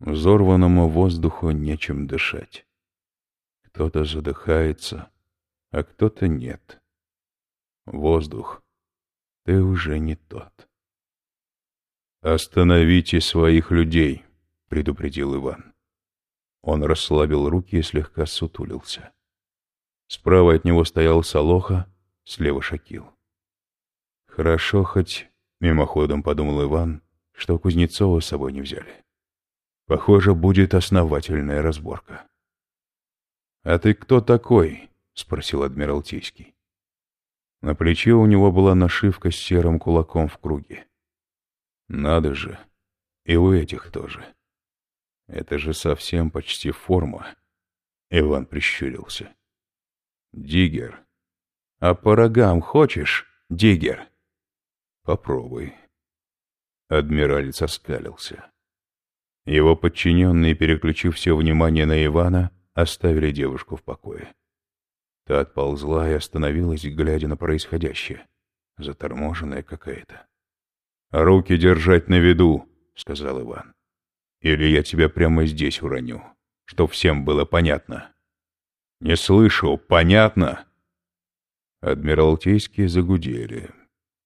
Взорванному воздуху нечем дышать. Кто-то задыхается, а кто-то нет. Воздух, ты уже не тот. «Остановите своих людей», — предупредил Иван. Он расслабил руки и слегка сутулился. Справа от него стоял Солоха, слева Шакил. «Хорошо хоть», — мимоходом подумал Иван, — что Кузнецова с собой не взяли. Похоже, будет основательная разборка. «А ты кто такой?» — спросил Адмиралтейский. На плече у него была нашивка с серым кулаком в круге. Надо же, и у этих тоже. Это же совсем почти форма. Иван прищурился. Диггер. А по рогам хочешь, Диггер? Попробуй. Адмиралец оскалился. Его подчиненные, переключив все внимание на Ивана, оставили девушку в покое. Та отползла и остановилась, глядя на происходящее. Заторможенная какая-то. «Руки держать на виду», — сказал Иван. «Или я тебя прямо здесь уроню, чтоб всем было понятно». «Не слышу, понятно?» Адмиралтейские загудели.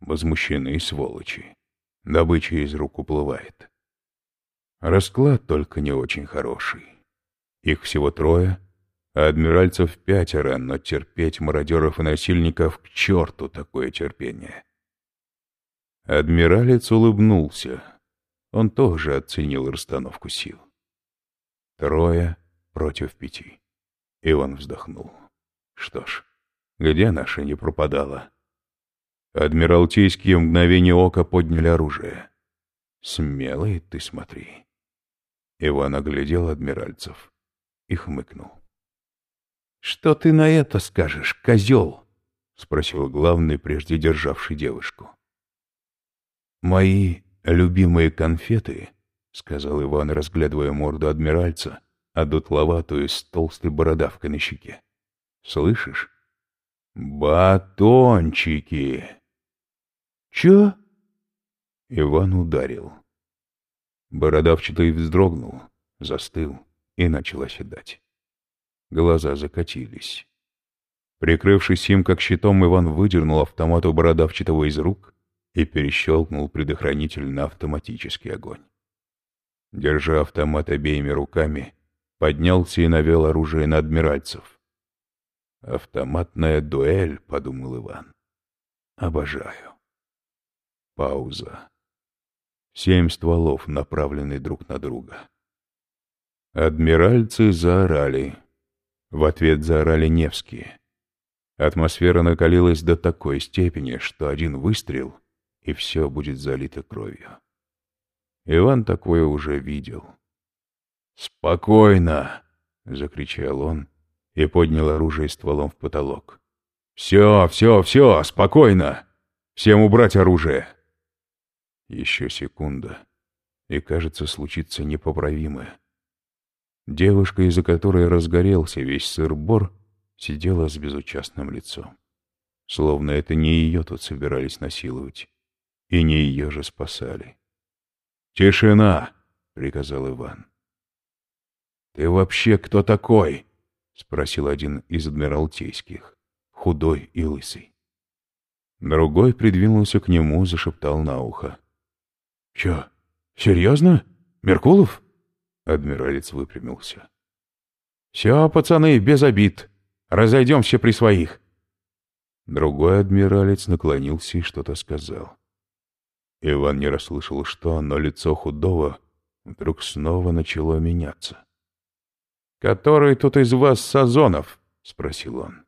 Возмущены сволочи. Добыча из рук уплывает. Расклад только не очень хороший. Их всего трое, а адмиральцев пятеро, но терпеть мародеров и насильников к черту такое терпение. Адмиралец улыбнулся. Он тоже оценил расстановку сил. Трое против пяти. И он вздохнул. Что ж, где наша не пропадала? Адмиралтейские мгновения ока подняли оружие. Смелый ты смотри. Иван оглядел адмиральцев и хмыкнул. — Что ты на это скажешь, козел? — спросил главный, прежде державший девушку. «Мои любимые конфеты», — сказал Иван, разглядывая морду адмиральца, а дутловатую с толстой бородавкой на щеке. «Слышишь? Батончики!» «Чё?» Иван ударил. Бородавчатый вздрогнул, застыл и начал оседать. Глаза закатились. Прикрывшись им как щитом, Иван выдернул автомат у бородавчатого из рук и перещелкнул предохранитель на автоматический огонь. Держа автомат обеими руками, поднялся и навел оружие на адмиральцев. «Автоматная дуэль», — подумал Иван. «Обожаю». Пауза. Семь стволов, направлены друг на друга. Адмиральцы заорали. В ответ заорали Невские. Атмосфера накалилась до такой степени, что один выстрел и все будет залито кровью. Иван такое уже видел. «Спокойно!» — закричал он и поднял оружие стволом в потолок. «Все, все, все, спокойно! Всем убрать оружие!» Еще секунда, и, кажется, случится непоправимое. Девушка, из-за которой разгорелся весь сыр-бор, сидела с безучастным лицом. Словно это не ее тут собирались насиловать и не ее же спасали. «Тишина!» — приказал Иван. «Ты вообще кто такой?» — спросил один из адмиралтейских, худой и лысый. Другой придвинулся к нему, зашептал на ухо. — Чё, серьезно? Меркулов? Адмиралец выпрямился. — Все, пацаны, без обид. Разойдемся при своих. Другой адмиралец наклонился и что-то сказал. Иван не расслышал что, но лицо худого вдруг снова начало меняться. «Который тут из вас Сазонов?» — спросил он.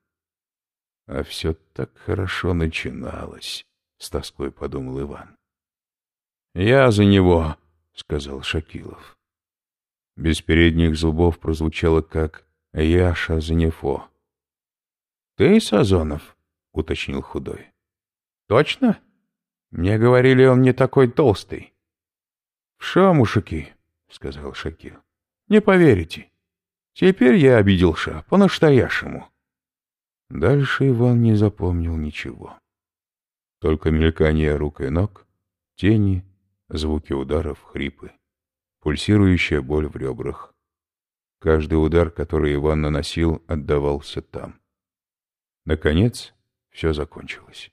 А все так хорошо начиналось, — с тоской подумал Иван. «Я за него», — сказал Шакилов. Без передних зубов прозвучало как «Яша за Нефо». «Ты Сазонов?» — уточнил худой. «Точно?» Мне говорили, он не такой толстый. — Ша, мужики, — сказал Шакир, — не поверите. Теперь я обиделся по-настоящему. Дальше Иван не запомнил ничего. Только мелькание рук и ног, тени, звуки ударов, хрипы. пульсирующая боль в ребрах. Каждый удар, который Иван наносил, отдавался там. Наконец, все закончилось.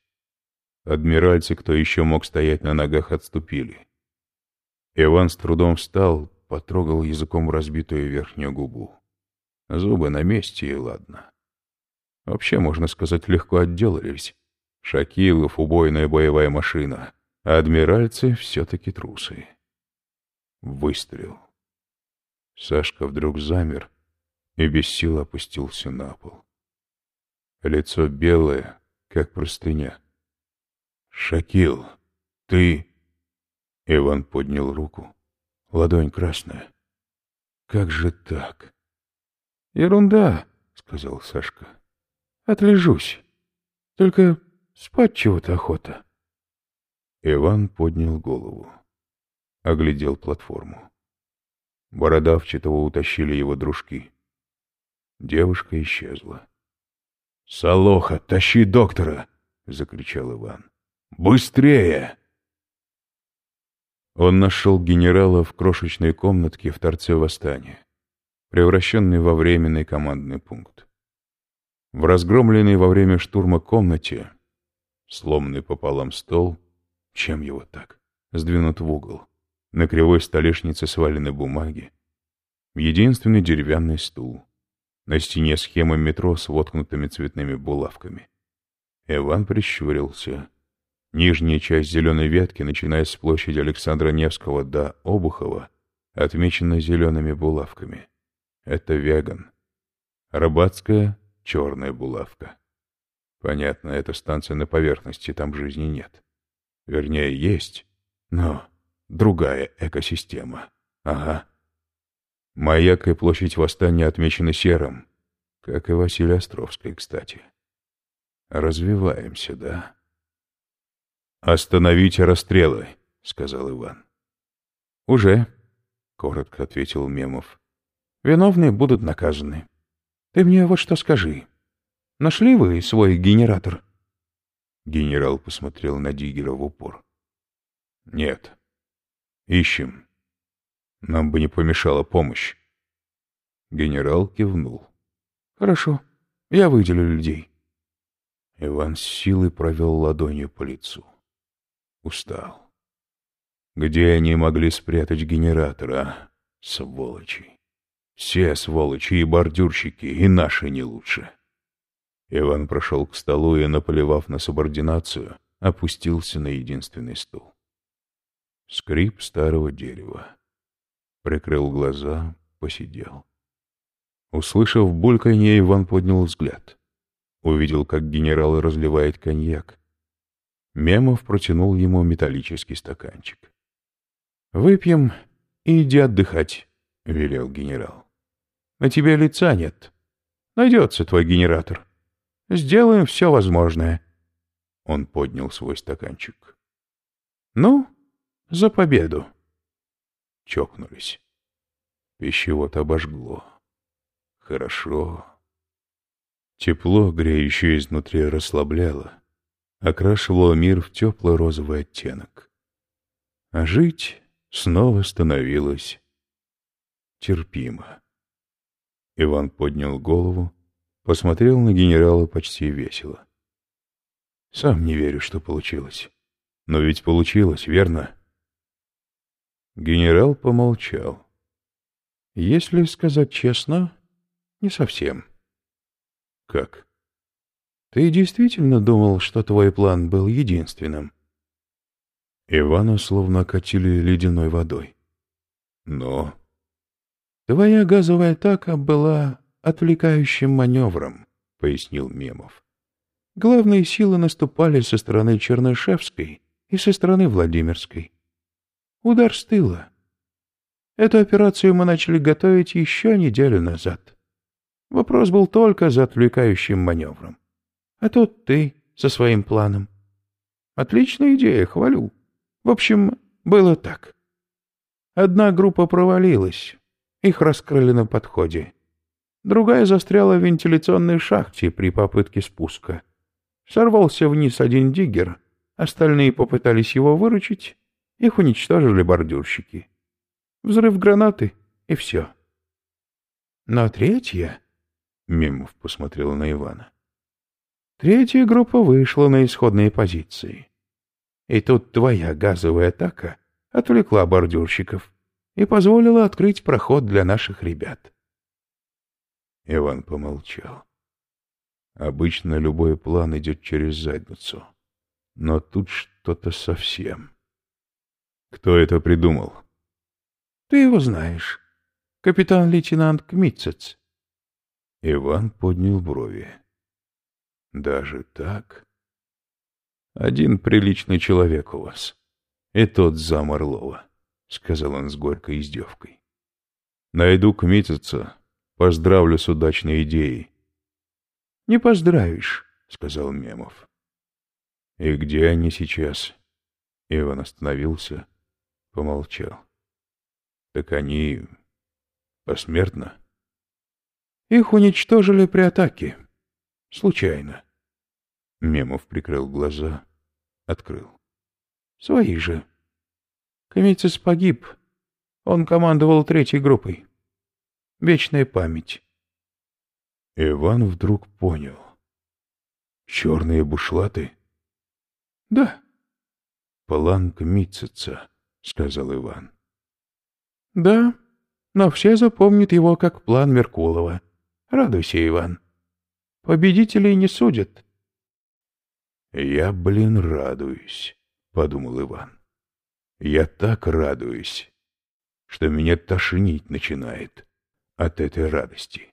Адмиральцы, кто еще мог стоять на ногах, отступили. Иван с трудом встал, потрогал языком разбитую верхнюю губу. Зубы на месте, и ладно. Вообще, можно сказать, легко отделались. Шакилов — убойная боевая машина, адмиральцы — все-таки трусы. Выстрел. Сашка вдруг замер и без сил опустился на пол. Лицо белое, как простыня. «Шакил, ты...» Иван поднял руку. Ладонь красная. «Как же так?» «Ерунда», — сказал Сашка. «Отлежусь. Только спать чего-то охота». Иван поднял голову. Оглядел платформу. Бородавчатого утащили его дружки. Девушка исчезла. «Солоха, тащи доктора!» — закричал Иван. «Быстрее!» Он нашел генерала в крошечной комнатке в торце восстания, превращенной во временный командный пункт. В разгромленной во время штурма комнате, сломанный пополам стол, чем его так, сдвинут в угол, на кривой столешнице свалены бумаги, единственный деревянный стул, на стене схема метро с воткнутыми цветными булавками. Иван прищурился. Нижняя часть зеленой ветки, начиная с площади Александра Невского до Обухова, отмечена зелеными булавками. Это веган. Рыбацкая — черная булавка. Понятно, эта станция на поверхности, там жизни нет. Вернее, есть, но другая экосистема. Ага. Маяк и площадь Восстания отмечены серым, как и Василий Островский, кстати. Развиваемся, да? «Остановите расстрелы», — сказал Иван. «Уже», — коротко ответил Мемов. «Виновные будут наказаны. Ты мне вот что скажи. Нашли вы свой генератор?» Генерал посмотрел на Диггера в упор. «Нет. Ищем. Нам бы не помешала помощь». Генерал кивнул. «Хорошо. Я выделю людей». Иван с силой провел ладонью по лицу. Устал. Где они могли спрятать генератора, Сволочи. Все сволочи и бордюрщики, и наши не лучше. Иван прошел к столу и, наплевав на субординацию, опустился на единственный стул. Скрип старого дерева. Прикрыл глаза, посидел. Услышав бульканье, Иван поднял взгляд. Увидел, как генерал разливает коньяк. Мемов протянул ему металлический стаканчик. «Выпьем и иди отдыхать», — велел генерал. «На тебе лица нет. Найдется твой генератор. Сделаем все возможное». Он поднял свой стаканчик. «Ну, за победу!» Чокнулись. Пищевод обожгло. Хорошо. Тепло, греющее изнутри, расслабляло окрашивало мир в тепло-розовый оттенок. А жить снова становилось терпимо. Иван поднял голову, посмотрел на генерала почти весело. Сам не верю, что получилось. Но ведь получилось, верно? Генерал помолчал. Если сказать честно, не совсем. Как? Ты действительно думал, что твой план был единственным? Ивана словно окатили ледяной водой. Но... Твоя газовая атака была отвлекающим маневром, пояснил Мемов. Главные силы наступали со стороны Чернышевской и со стороны Владимирской. Удар с тыла. Эту операцию мы начали готовить еще неделю назад. Вопрос был только за отвлекающим маневром. А тут ты со своим планом. Отличная идея, хвалю. В общем, было так. Одна группа провалилась. Их раскрыли на подходе. Другая застряла в вентиляционной шахте при попытке спуска. Сорвался вниз один диггер. Остальные попытались его выручить. Их уничтожили бордюрщики. Взрыв гранаты и все. Но третья... Мимов посмотрел на Ивана. Третья группа вышла на исходные позиции. И тут твоя газовая атака отвлекла бордюрщиков и позволила открыть проход для наших ребят. Иван помолчал. Обычно любой план идет через задницу. Но тут что-то совсем. Кто это придумал? Ты его знаешь. Капитан-лейтенант Кмитцец. Иван поднял брови. Даже так? Один приличный человек у вас. И тот зам Орлова, — сказал он с горькой издевкой. Найду Кмитцеца, поздравлю с удачной идеей. — Не поздравишь, — сказал Мемов. — И где они сейчас? Иван остановился, помолчал. — Так они посмертно? Их уничтожили при атаке. Случайно. Мемов прикрыл глаза, открыл. Свои же. Комицис погиб. Он командовал третьей группой. Вечная память. Иван вдруг понял. Черные бушлаты? Да. План Кмитцица, сказал Иван. Да, но все запомнят его как план Меркулова. Радуйся, Иван. Победителей не судят. Я, блин, радуюсь, подумал Иван. Я так радуюсь, что меня тошнить начинает от этой радости.